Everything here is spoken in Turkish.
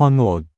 헌옷